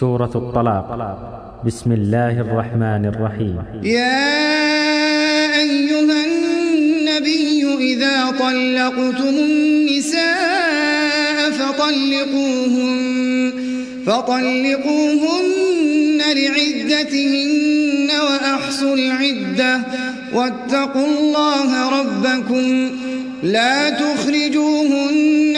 سورة الطلاق. بسم الله الرحمن الرحيم. يا أيها النبي إذا طلقتم النساء فطلقوهن فطلقوهن لعدتهن وأحصوا العدة. واتقوا الله ربكم. لا تخرجوهن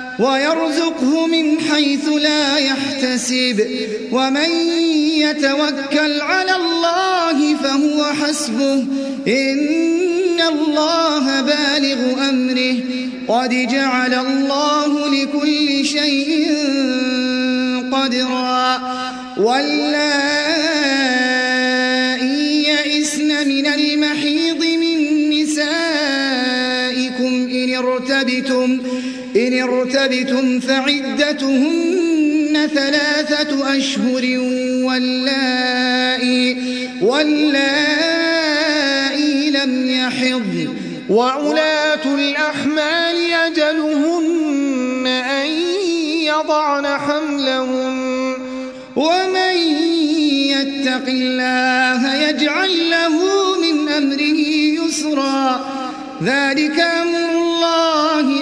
ويرزقه من حيث لا يحتسب. ومن يتوكل على الله فهو حسبه. إن الله بالغ أمره. قد جعل الله لكل شيء قدرا. واللائي يئسن من المحيض من نسائكم إن ارتبتم, إن ارتبتم فعدتهن ثلاثة أشهر واللائي, واللائي لم يحض وعلاة الأحمال أجلهن أن يضعن حملهن ومن يتق الله يجعل له من أمره يسرا ذلك أمر الله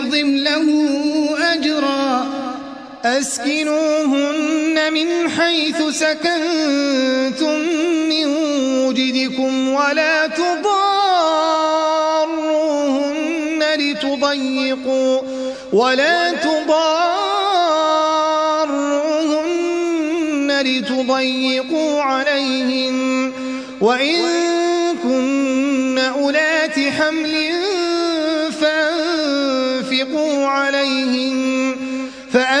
أسكنوهن من حيث سكنتم من وجدكم ولا تضاروهن لتضيقوا ولا تضاروهن لتضيقوا عليهن وإن كن أولات حمل فأنفقوا عليهن فأنفقوا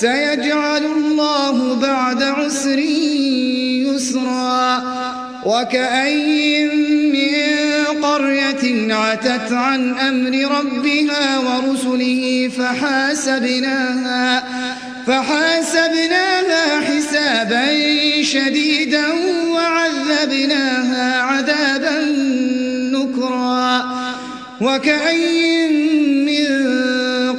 سيجعل الله بعد عسر يسرا وكأين من قرية عتت عن أمر ربها ورسله فحاسبناها فحاسبناها حسابا شديدا وعذبناها عذابا نكرا وكأين من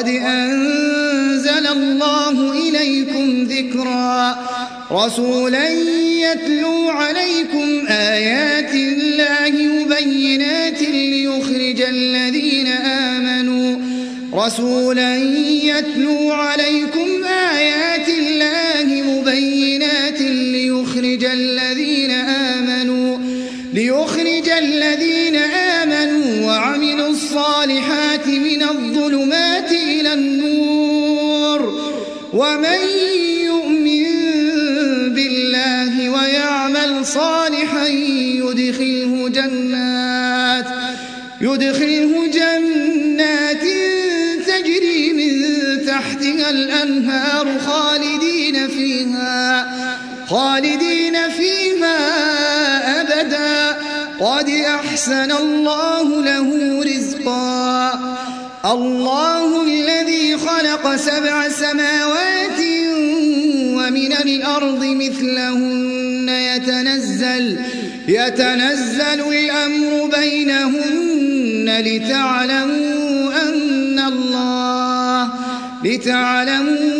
قد أنزل الله إليكم ذكرا. رسولا يتلو عليكم آيات الله مبينات ليخرج الذين آمنوا. رسولا يتلو عليكم آيات الله مبينات ليخرج الذين الصالحات من الظلمات إلى النور. ومن يؤمن بالله ويعمل صالحا يدخله جنات يدخله جنات تجري من تحتها الأنهار خالدين فيها خالدين فيها قد أحسن الله له رزقا. الله الذي خلق سبع سماوات ومن الأرض مثلهن يتنزل يتنزل الأمر بينهن لتعلموا أن الله لتعلموا